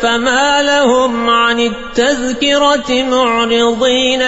فما لهم عن التذكرة معرضين.